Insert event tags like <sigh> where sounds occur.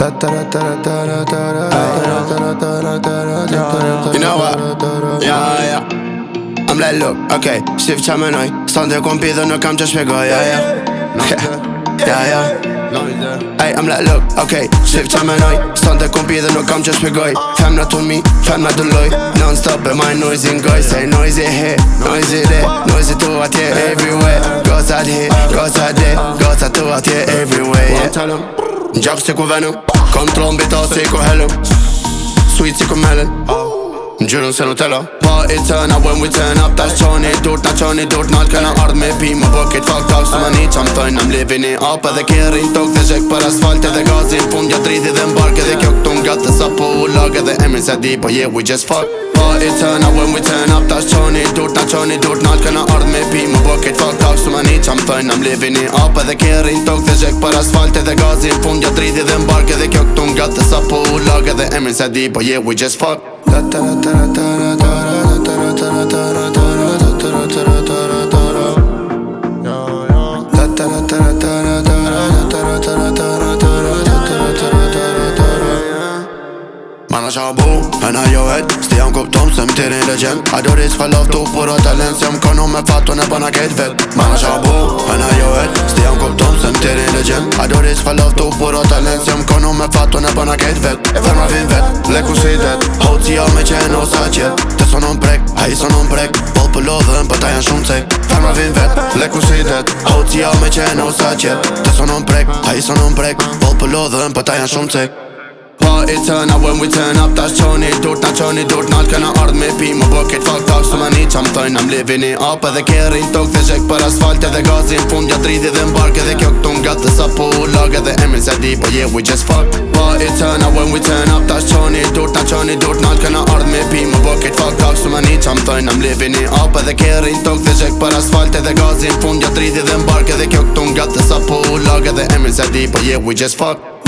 You know what? Yeah, yeah. I'm like, look, okay, shift time and I Stąd jak on no kam just go, yeah, yeah <laughs> Yeah, yeah Ej, I'm like, look, okay, shift time and I Stąd jak on biedny, no kam just go Fam not on me, fam not on loy Non-stop in my noise and guys Say noise it here, noise it there Noise it throughout here, everywhere Gods out here, gods out there Gods to throughout here, everywhere, yeah Njaku se ku venu Kontrolën bita se ku helu Sweet si ku melen Njërën se Nutella Pa turn up when we turn up Ta shqoni durt, ta shqoni durt Nal ardh me pi Më bë kitë fuck up Së I'm një qam tëjnë Am livin i up Edhe kërin tok Dhe zhek për asfalt Edhe gazin fund Gja dridhi dhe mbark Edhe kjo këtu nga të sapu po u lag di Po yeah, just fuck Pa i tëna, when we turn up Ta qoni durt nalt këna ardh me pi Më bo këtë fuck talk su ma një qa më thëjnë Am levin i apë dhe kjeri në tokë dhe zhek për asfalt Edhe gazi në fund jo dridi dhe mbarke Dhe kjo këtu nga të sapu po u lag Edhe emrin se di po yeah, we just fuck da, da, da, da, da. Mana shau bu, hëna jo het Sti jam kuptom se më tirin legend A do rizë falof tu për o talent Se jam kënu me fatu në bëna kejt vet Mana shau bu, hëna jo het Sti jam kuptom se më tirin legend A do rizë falof tu për o talent Se jam kënu me fatu në bëna kejt vet E ferma vin vet, leku si det Hoci jo me qenë o sa qet Te sonu mprek, a i sonu mprek Vol për lodhën, për po ta janë shumë cek Ferma vin vet, leku si det Hoci jo me qenë o sa qet Te sonu mprek, a i sonu mprek Vol për lodhën, për po ta janë shumë cek party turn up when we turn up that's Tony Dort not Tony Dort not gonna ard me be my bucket fuck talk so many I'm trying I'm living it up the care in talk the jack para asfalt the gas in fund ja tridi dhe mbark edhe kjo këtu nga të sapo log edhe emrin sa di po yeah we just fuck party turn up when we turn up that's Tony Dort not Tony Dort not gonna ard me be my bucket fuck talk so many I'm trying I'm living it up the care in talk the jack para asfalt the gas in fund ja tridi dhe mbark edhe kjo këtu nga të sapo log edhe emrin sa di po yeah we just fuck